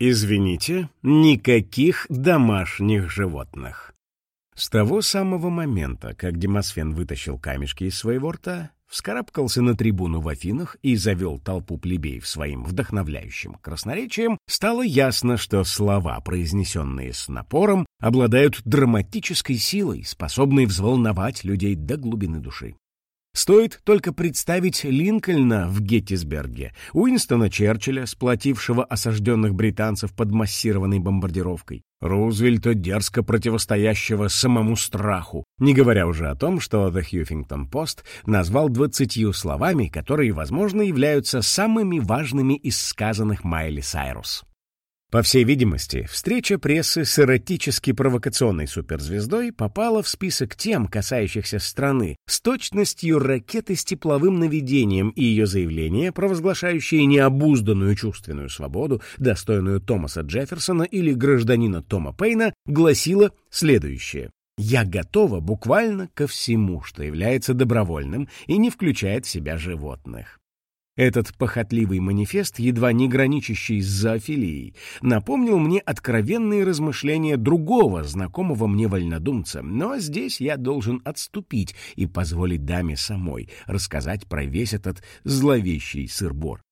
Извините, никаких домашних животных. С того самого момента, как Демосфен вытащил камешки из своего рта, вскарабкался на трибуну в Афинах и завел толпу плебеев своим вдохновляющим красноречием, стало ясно, что слова, произнесенные с напором, обладают драматической силой, способной взволновать людей до глубины души. Стоит только представить Линкольна в Геттисберге, Уинстона Черчилля, сплотившего осажденных британцев под массированной бомбардировкой, Рузвельта, дерзко противостоящего самому страху, не говоря уже о том, что The Huffington Post назвал двадцатью словами, которые, возможно, являются самыми важными из сказанных Майли Сайрус. По всей видимости, встреча прессы с эротически-провокационной суперзвездой попала в список тем, касающихся страны, с точностью ракеты с тепловым наведением и ее заявление, провозглашающее необузданную чувственную свободу, достойную Томаса Джефферсона или гражданина Тома Пейна, гласило следующее. «Я готова буквально ко всему, что является добровольным и не включает в себя животных». Этот похотливый манифест, едва не граничащий с зоофилией, напомнил мне откровенные размышления другого знакомого мне вольнодумца, но здесь я должен отступить и позволить даме самой рассказать про весь этот зловещий сырбор.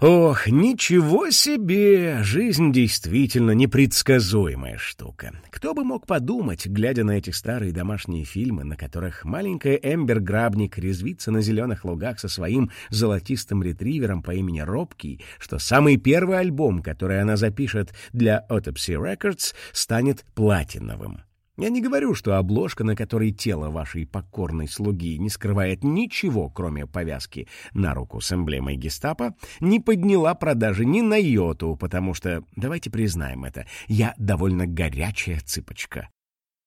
Ох, ничего себе! Жизнь действительно непредсказуемая штука. Кто бы мог подумать, глядя на эти старые домашние фильмы, на которых маленькая Эмбер Грабник резвится на зеленых лугах со своим золотистым ретривером по имени Робкий, что самый первый альбом, который она запишет для Autopsy Records, станет платиновым. Я не говорю, что обложка, на которой тело вашей покорной слуги не скрывает ничего, кроме повязки на руку с эмблемой гестапо, не подняла продажи ни на йоту, потому что, давайте признаем это, я довольно горячая цыпочка.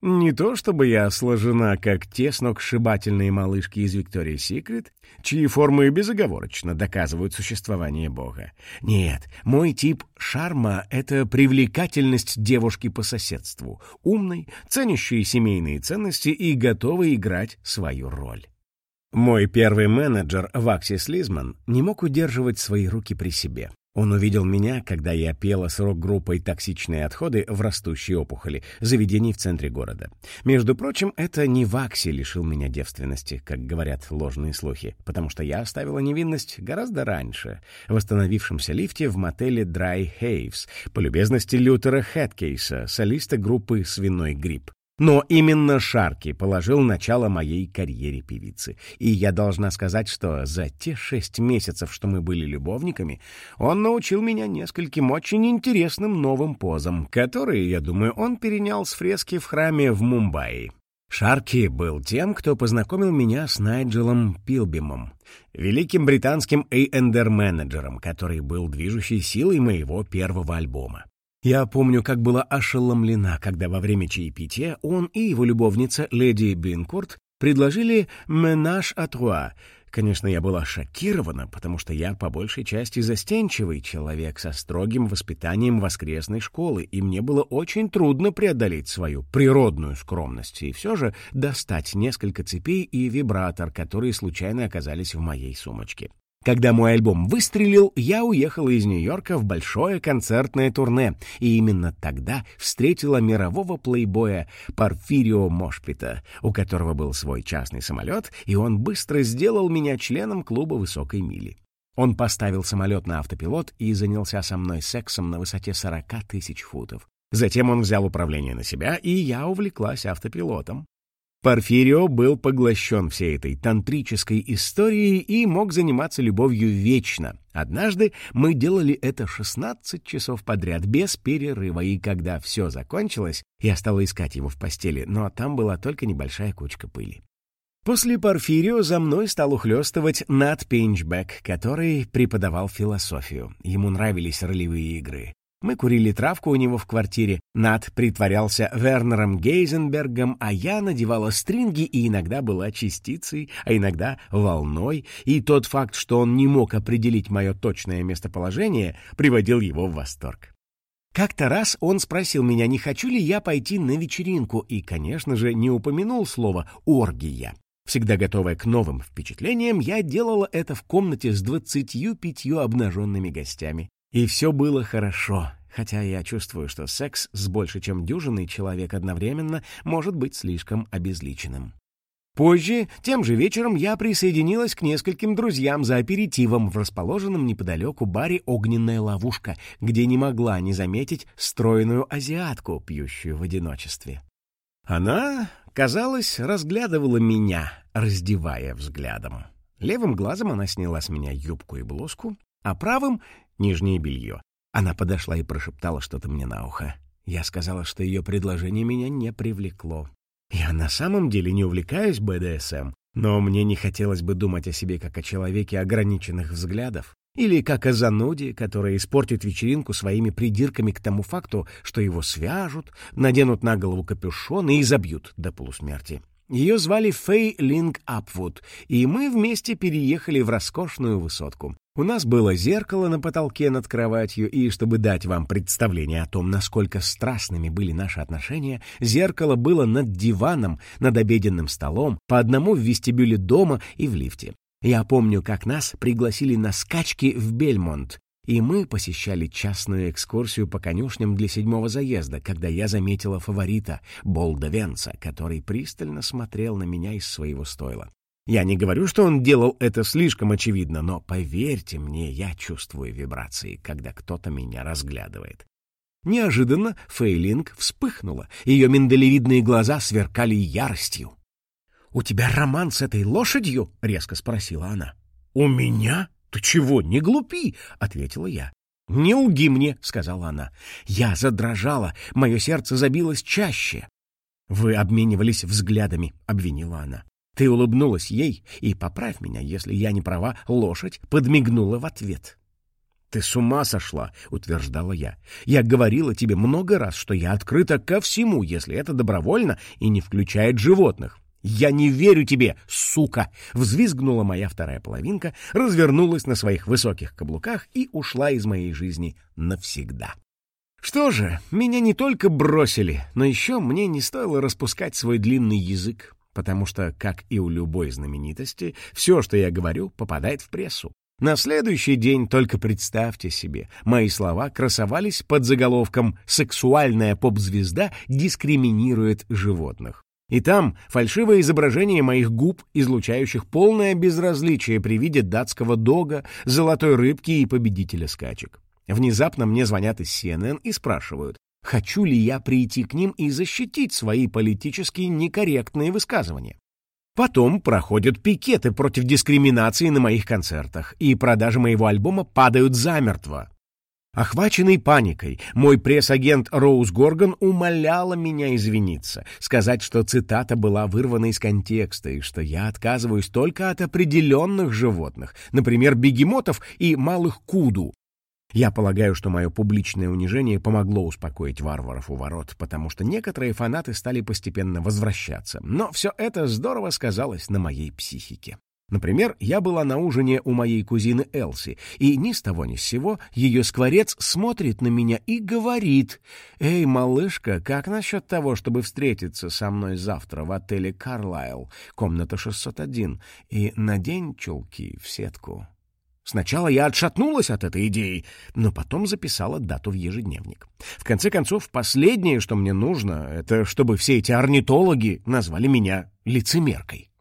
Не то чтобы я сложена, как те сногсшибательные малышки из Виктории Секрет, чьи формы безоговорочно доказывают существование Бога. Нет, мой тип шарма — это привлекательность девушки по соседству, умной, ценящей семейные ценности и готовой играть свою роль. Мой первый менеджер, Ваксис Лизман, не мог удерживать свои руки при себе. Он увидел меня, когда я пела с рок-группой «Токсичные отходы» в растущей опухоли, заведении в центре города. Между прочим, это не Вакси лишил меня девственности, как говорят ложные слухи, потому что я оставила невинность гораздо раньше, в восстановившемся лифте в мотеле Dry Haves, по любезности Лютера Хэткейса, солиста группы «Свиной гриб». Но именно Шарки положил начало моей карьере певицы. И я должна сказать, что за те шесть месяцев, что мы были любовниками, он научил меня нескольким очень интересным новым позам, которые, я думаю, он перенял с фрески в храме в Мумбаи. Шарки был тем, кто познакомил меня с Найджелом Пилбимом, великим британским A&R-менеджером, который был движущей силой моего первого альбома. Я помню, как была ошеломлена, когда во время чаепития он и его любовница, леди Бинкурт, предложили «менаж trois». Конечно, я была шокирована, потому что я по большей части застенчивый человек со строгим воспитанием воскресной школы, и мне было очень трудно преодолеть свою природную скромность и все же достать несколько цепей и вибратор, которые случайно оказались в моей сумочке. Когда мой альбом выстрелил, я уехала из Нью-Йорка в большое концертное турне, и именно тогда встретила мирового плейбоя Порфирио Мошпита, у которого был свой частный самолет, и он быстро сделал меня членом клуба высокой мили. Он поставил самолет на автопилот и занялся со мной сексом на высоте 40 тысяч футов. Затем он взял управление на себя, и я увлеклась автопилотом. Порфирио был поглощен всей этой тантрической историей и мог заниматься любовью вечно. Однажды мы делали это 16 часов подряд, без перерыва, и когда все закончилось, я стала искать его в постели, но там была только небольшая кучка пыли. После Порфирио за мной стал ухлёстывать Нат Пинчбек, который преподавал философию. Ему нравились ролевые игры. Мы курили травку у него в квартире, Над притворялся Вернером Гейзенбергом, а я надевала стринги и иногда была частицей, а иногда волной, и тот факт, что он не мог определить мое точное местоположение, приводил его в восторг. Как-то раз он спросил меня, не хочу ли я пойти на вечеринку, и, конечно же, не упомянул слово «оргия». Всегда готовая к новым впечатлениям, я делала это в комнате с двадцатью пятью обнаженными гостями. И все было хорошо, хотя я чувствую, что секс с больше чем дюжиной человек одновременно может быть слишком обезличенным. Позже, тем же вечером, я присоединилась к нескольким друзьям за аперитивом в расположенном неподалеку баре «Огненная ловушка», где не могла не заметить стройную азиатку, пьющую в одиночестве. Она, казалось, разглядывала меня, раздевая взглядом. Левым глазом она сняла с меня юбку и блузку, а правым — нижнее белье. Она подошла и прошептала что-то мне на ухо. Я сказала, что ее предложение меня не привлекло. Я на самом деле не увлекаюсь БДСМ, но мне не хотелось бы думать о себе как о человеке ограниченных взглядов или как о зануде, который испортит вечеринку своими придирками к тому факту, что его свяжут, наденут на голову капюшон и изобьют до полусмерти. Ее звали Фэй Линг Апвуд, и мы вместе переехали в роскошную высотку. У нас было зеркало на потолке над кроватью, и чтобы дать вам представление о том, насколько страстными были наши отношения, зеркало было над диваном, над обеденным столом, по одному в вестибюле дома и в лифте. Я помню, как нас пригласили на скачки в Бельмонт, и мы посещали частную экскурсию по конюшням для седьмого заезда, когда я заметила фаворита, Болда Венца, который пристально смотрел на меня из своего стойла. Я не говорю, что он делал это слишком очевидно, но поверьте мне, я чувствую вибрации, когда кто-то меня разглядывает. Неожиданно Фейлинг вспыхнула, ее миндалевидные глаза сверкали яростью. «У тебя роман с этой лошадью?» — резко спросила она. «У меня? Ты чего, не глупи?» — ответила я. «Не лги мне», — сказала она. Я задрожала, мое сердце забилось чаще. «Вы обменивались взглядами», — обвинила она. Ты улыбнулась ей, и, поправь меня, если я не права, лошадь подмигнула в ответ. «Ты с ума сошла!» — утверждала я. «Я говорила тебе много раз, что я открыта ко всему, если это добровольно и не включает животных. «Я не верю тебе, сука!» — взвизгнула моя вторая половинка, развернулась на своих высоких каблуках и ушла из моей жизни навсегда. Что же, меня не только бросили, но еще мне не стоило распускать свой длинный язык потому что, как и у любой знаменитости, все, что я говорю, попадает в прессу. На следующий день, только представьте себе, мои слова красовались под заголовком «Сексуальная поп-звезда дискриминирует животных». И там фальшивое изображение моих губ, излучающих полное безразличие при виде датского дога, золотой рыбки и победителя скачек. Внезапно мне звонят из CNN и спрашивают, хочу ли я прийти к ним и защитить свои политически некорректные высказывания. Потом проходят пикеты против дискриминации на моих концертах, и продажи моего альбома падают замертво. Охваченный паникой, мой пресс-агент Роуз Горган умоляла меня извиниться, сказать, что цитата была вырвана из контекста и что я отказываюсь только от определенных животных, например, бегемотов и малых куду, я полагаю, что мое публичное унижение помогло успокоить варваров у ворот, потому что некоторые фанаты стали постепенно возвращаться. Но все это здорово сказалось на моей психике. Например, я была на ужине у моей кузины Элси, и ни с того ни с сего ее скворец смотрит на меня и говорит, «Эй, малышка, как насчет того, чтобы встретиться со мной завтра в отеле «Карлайл», комната 601, и надень чулки в сетку?» Сначала я отшатнулась от этой идеи, но потом записала дату в ежедневник. В конце концов, последнее, что мне нужно, это чтобы все эти орнитологи назвали меня лицемеркой.